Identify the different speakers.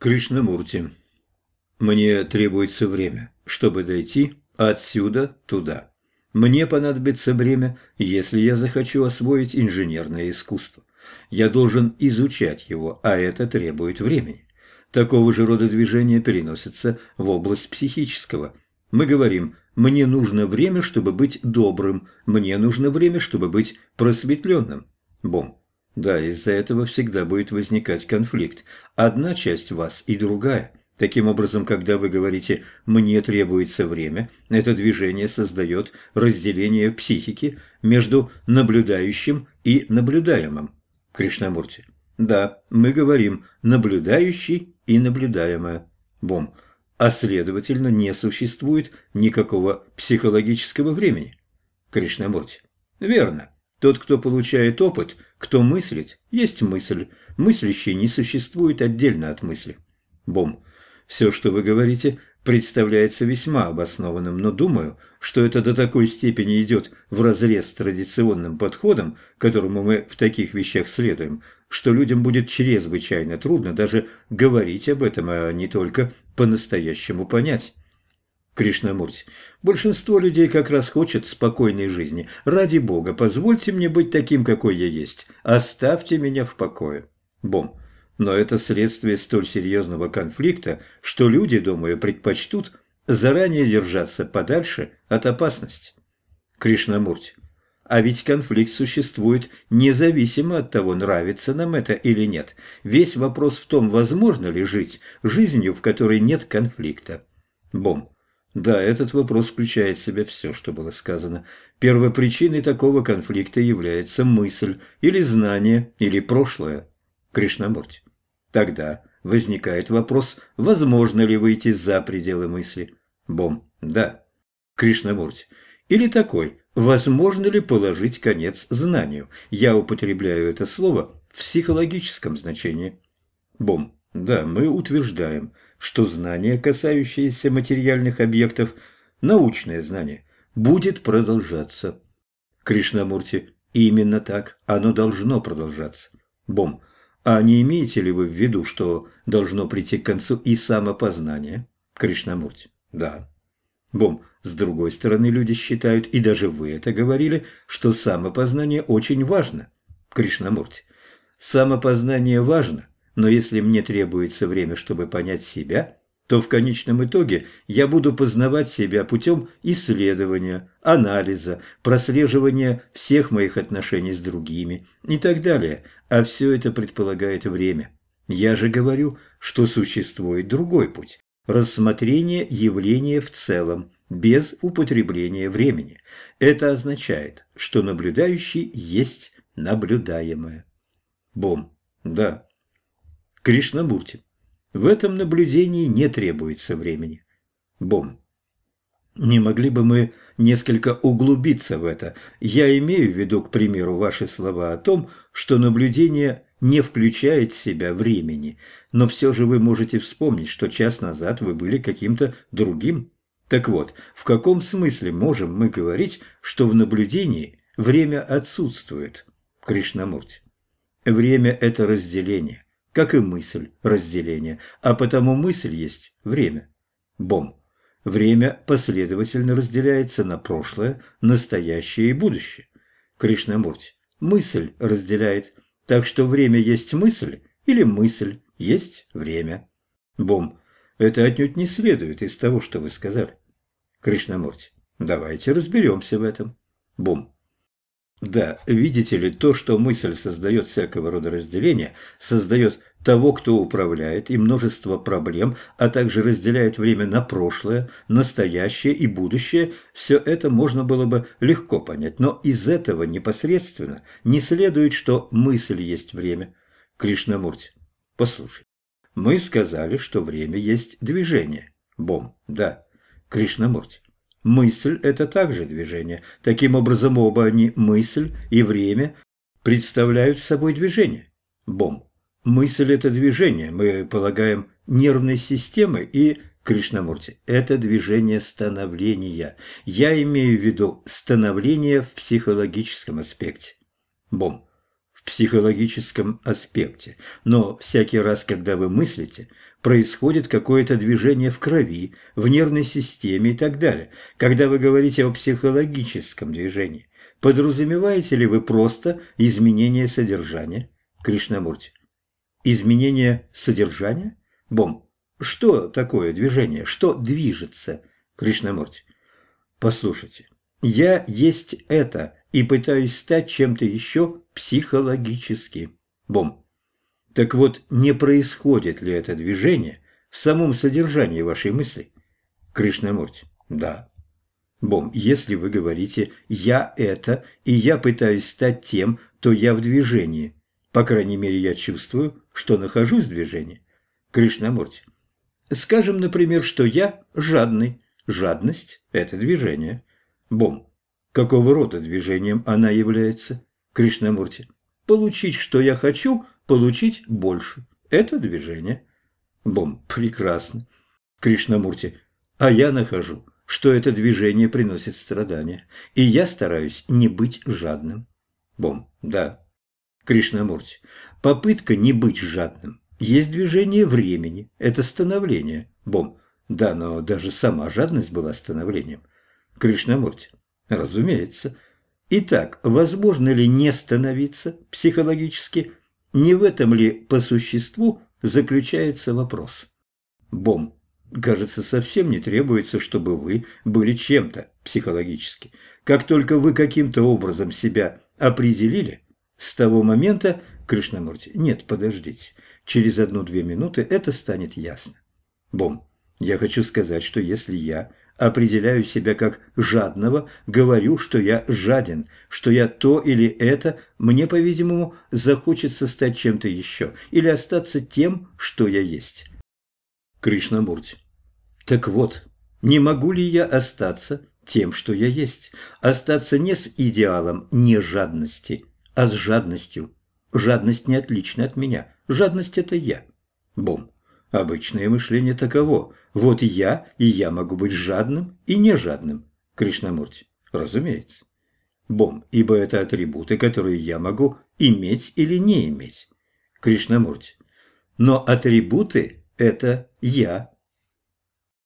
Speaker 1: Кришнамурти. Мне требуется время, чтобы дойти отсюда туда. Мне понадобится время, если я захочу освоить инженерное искусство. Я должен изучать его, а это требует времени. Такого же рода движения переносятся в область психического. Мы говорим «мне нужно время, чтобы быть добрым», «мне нужно время, чтобы быть просветленным». Бом. Да, из-за этого всегда будет возникать конфликт. Одна часть вас и другая. Таким образом, когда вы говорите «мне требуется время», это движение создает разделение психики между наблюдающим и наблюдаемым. Кришнамурти. Да, мы говорим «наблюдающий» и «наблюдаемое». Бом. А следовательно, не существует никакого психологического времени. Кришнамурти. Верно. Тот, кто получает опыт, кто мыслит, есть мысль. Мыслящий не существует отдельно от мысли. Бом. Все, что вы говорите, представляется весьма обоснованным, но думаю, что это до такой степени идет вразрез с традиционным подходом, которому мы в таких вещах следуем, что людям будет чрезвычайно трудно даже говорить об этом, а не только по-настоящему понять. Кришнамурти. Большинство людей как раз хочет спокойной жизни. Ради Бога, позвольте мне быть таким, какой я есть. Оставьте меня в покое. Бом. Но это следствие столь серьезного конфликта, что люди, думаю, предпочтут заранее держаться подальше от опасности. Кришнамурти. А ведь конфликт существует независимо от того, нравится нам это или нет. Весь вопрос в том, возможно ли жить жизнью, в которой нет конфликта. Бом. Да, этот вопрос включает в себя все, что было сказано. Первопричиной такого конфликта является мысль, или знание, или прошлое. Кришнамурти. Тогда возникает вопрос, возможно ли выйти за пределы мысли. Бом. Да. Кришнамурти. Или такой, возможно ли положить конец знанию. Я употребляю это слово в психологическом значении. Бом. Да, мы утверждаем – что знание, касающееся материальных объектов, научное знание, будет продолжаться. Кришнамурти, именно так оно должно продолжаться. Бом, а не имеете ли вы в виду, что должно прийти к концу и самопознание? Кришнамурти, да. Бом, с другой стороны, люди считают, и даже вы это говорили, что самопознание очень важно. Кришнамурти, самопознание важно, но если мне требуется время, чтобы понять себя, то в конечном итоге я буду познавать себя путем исследования, анализа, прослеживания всех моих отношений с другими и так далее, а все это предполагает время. Я же говорю, что существует другой путь – рассмотрение явления в целом, без употребления времени. Это означает, что наблюдающий есть наблюдаемое. Бом. Да, Кришнамурти. В этом наблюдении не требуется времени. Бом. Не могли бы мы несколько углубиться в это? Я имею в виду, к примеру, ваши слова о том, что наблюдение не включает в себя времени, но все же вы можете вспомнить, что час назад вы были каким-то другим. Так вот, в каком смысле можем мы говорить, что в наблюдении время отсутствует? Кришнамурти. Время – это разделение как и мысль разделения, а потому мысль есть время. Бом. Время последовательно разделяется на прошлое, настоящее и будущее. Кришнамурти. Мысль разделяет, так что время есть мысль или мысль есть время. Бом. Это отнюдь не следует из того, что вы сказали. Кришнамурти. Давайте разберемся в этом. Бом. Да, видите ли, то, что мысль создает всякого рода разделения, создает того, кто управляет, и множество проблем, а также разделяет время на прошлое, настоящее и будущее, все это можно было бы легко понять, но из этого непосредственно не следует, что мысль есть время. Кришнамурти, послушай, мы сказали, что время есть движение. Бом, да. Кришнамурти, Мысль – это также движение. Таким образом, оба они, мысль и время, представляют собой движение. Бом. Мысль – это движение, мы полагаем, нервной системы и Кришнамурти. Это движение становления. Я имею в виду становление в психологическом аспекте. Бом. Психологическом аспекте, но всякий раз, когда вы мыслите, происходит какое-то движение в крови, в нервной системе и так далее. Когда вы говорите о психологическом движении, подразумеваете ли вы просто изменение содержания? Кришнамурти. Изменение содержания? Бом. Что такое движение? Что движется? Кришнамурти. Послушайте, я есть это и пытаюсь стать чем-то еще психологически. Бом. Так вот, не происходит ли это движение в самом содержании вашей мысли? Кришнамурти. Да. Бом, если вы говорите «я это» и «я пытаюсь стать тем», то я в движении. По крайней мере, я чувствую, что нахожусь в движении. Кришнамурти. Скажем, например, что я жадный. Жадность – это движение. Бом. Какого рода движением она является? Кришнамурти. Получить, что я хочу, получить больше. Это движение. Бом. Прекрасно. Кришнамурти. А я нахожу, что это движение приносит страдания. И я стараюсь не быть жадным. Бом. Да. Кришнамурти. Попытка не быть жадным. Есть движение времени. Это становление. Бом. Да, но даже сама жадность была становлением. Кришнамурти. Разумеется. Итак, возможно ли не становиться психологически? Не в этом ли по существу заключается вопрос? Бом. Кажется, совсем не требуется, чтобы вы были чем-то психологически. Как только вы каким-то образом себя определили, с того момента, Кришнамурти, нет, подождите, через одну-две минуты это станет ясно. Бом. Я хочу сказать, что если я определяю себя как жадного, говорю, что я жаден, что я то или это, мне, по-видимому, захочется стать чем-то еще или остаться тем, что я есть. Кришнамурти. Так вот, не могу ли я остаться тем, что я есть? Остаться не с идеалом не жадности, а с жадностью. Жадность не отлична от меня. Жадность – это я. Бом. Обычное мышление таково. Вот я, и я могу быть жадным и не жадным. Кришнамурти. Разумеется. Бом, ибо это атрибуты, которые я могу иметь или не иметь. Кришнамурти. Но атрибуты – это я.